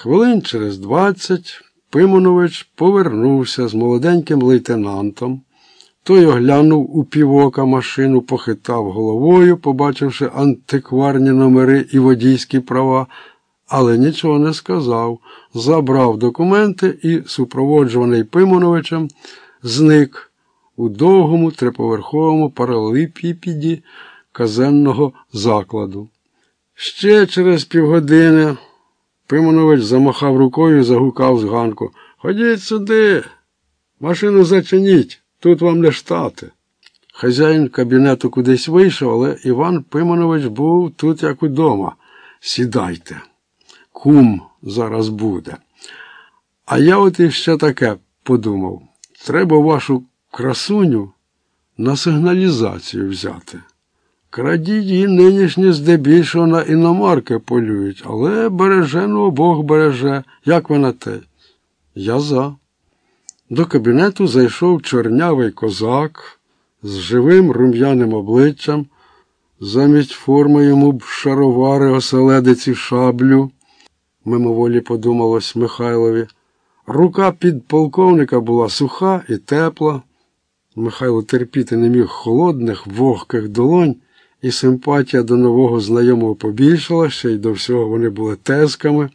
Хвилин через двадцять Пимонович повернувся з молоденьким лейтенантом. Той оглянув у півока машину, похитав головою, побачивши антикварні номери і водійські права, але нічого не сказав, забрав документи і, супроводжуваний Пимоновичем, зник у довгому триповерховому паралелепіпіді казенного закладу. Ще через півгодини Пимонович замахав рукою і загукав з ганку. Ходіть сюди, машину зачиніть, тут вам не штати. Хазяїн кабінету кудись вийшов, але Іван Пимонович був тут, як удома. Сідайте. Кум зараз буде. А я от іще таке подумав. Треба вашу красуню на сигналізацію взяти. Крадії нинішні здебільшого на іномарки полюють, але береженого Бог береже. Як ви на те? Я за. До кабінету зайшов чорнявий козак з живим рум'яним обличчям, замість форми йому б шаровари оселедиці шаблю, мимоволі подумалось Михайлові. Рука підполковника була суха і тепла. Михайло терпіти не міг холодних, вогких долонь, і симпатія до нового знайомого побільшала, ще й до всього вони були тесками.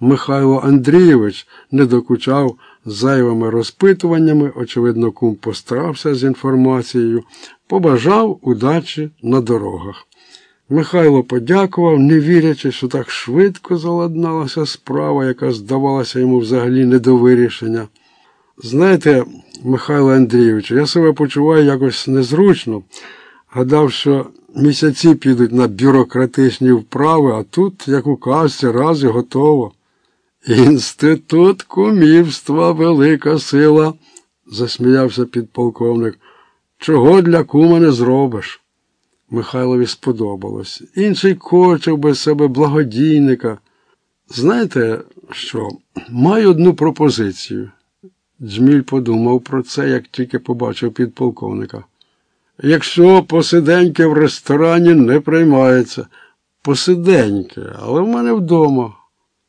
Михайло Андрійович не докучав зайвими розпитуваннями, очевидно, кум постарався з інформацією, побажав удачі на дорогах. Михайло подякував, не вірячи, що так швидко заладналася справа, яка здавалася йому взагалі не до вирішення. Знаєте, Михайло Андрійович, я себе почуваю якось незручно. Гадав, що місяці підуть на бюрократичні вправи, а тут, як у казці, раз і готово. Інститут кумівства велика сила, засміявся підполковник. Чого для кума не зробиш? Михайлові сподобалось. Інший кочив без себе благодійника. Знаєте що? Маю одну пропозицію. Джміль подумав про це, як тільки побачив підполковника. Якщо посиденьки в ресторані не приймається. Посиденьки, але в мене вдома.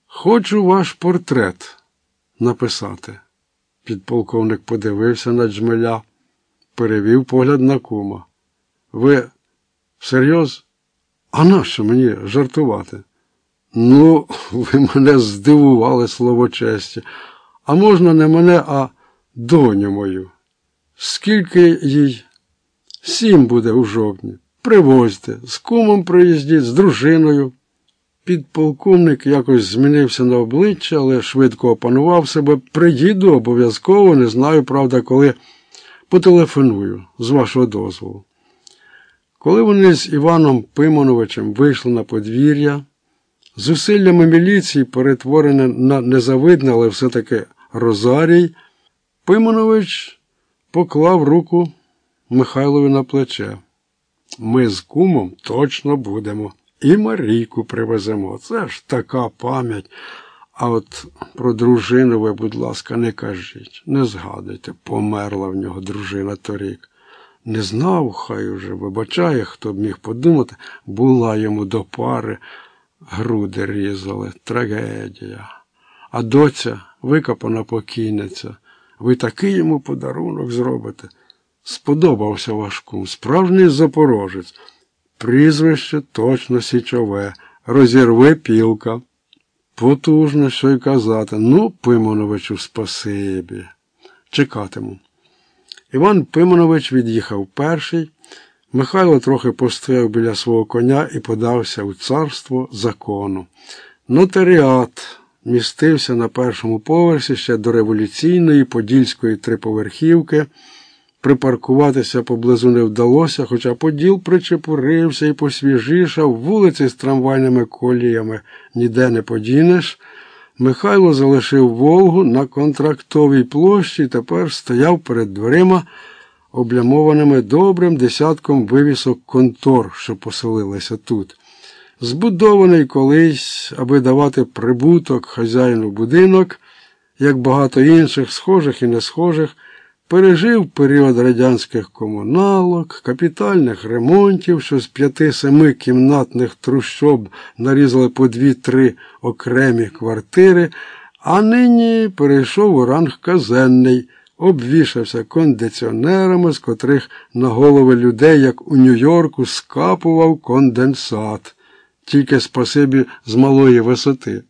Хочу ваш портрет написати. Підполковник подивився на джмеля, перевів погляд на кума. Ви всерйоз? А нащо мені жартувати? Ну, ви мене здивували слово честі. А можна не мене, а доню мою. Скільки їй? Сім буде у жовтні. Привозьте, з кумом приїздіть, з дружиною. Підполковник якось змінився на обличчя, але швидко опанував себе. Приїду обов'язково, не знаю, правда, коли потелефоную, з вашого дозволу. Коли вони з Іваном Пимоновичем вийшли на подвір'я, зусиллями міліції, перетворене на незавидне, але все-таки Розарій, Пимонович поклав руку Михайлові на плече. Ми з кумом точно будемо. І Марійку привеземо. Це ж така пам'ять. А от про дружину ви, будь ласка, не кажіть, не згадуйте, померла в нього дружина торік. Не знав, хай уже вибачає, хто б міг подумати, була йому до пари, груди різали, трагедія. А доця викопана покійниця. Ви такий йому подарунок зробите. Сподобався ваш кум, справжній запорожець. Прізвище точно січове, розірве пілка. Потужно, що й казати. Ну, Пимоновичу, спасибі. Чекатиму. Іван Пимонович від'їхав перший. Михайло трохи постояв біля свого коня і подався у царство закону. Нотаріат містився на першому поверсі ще до революційної подільської триповерхівки. Припаркуватися поблизу не вдалося, хоча поділ причепурився і посвіжішав, вулиці з трамвайними коліями ніде не подінеш. Михайло залишив Волгу на контрактовій площі і тепер стояв перед дверима, облямованими добрим десятком вивісок контор, що поселилися тут. Збудований колись, аби давати прибуток хазяїну будинок, як багато інших, схожих і не схожих, Пережив період радянських комуналок, капітальних ремонтів, що з п'яти-семи кімнатних трущоб нарізали по дві-три окремі квартири, а нині перейшов у ранг казенний, обвішався кондиціонерами, з котрих на голови людей, як у Нью-Йорку, скапував конденсат, тільки спасибі з малої висоти.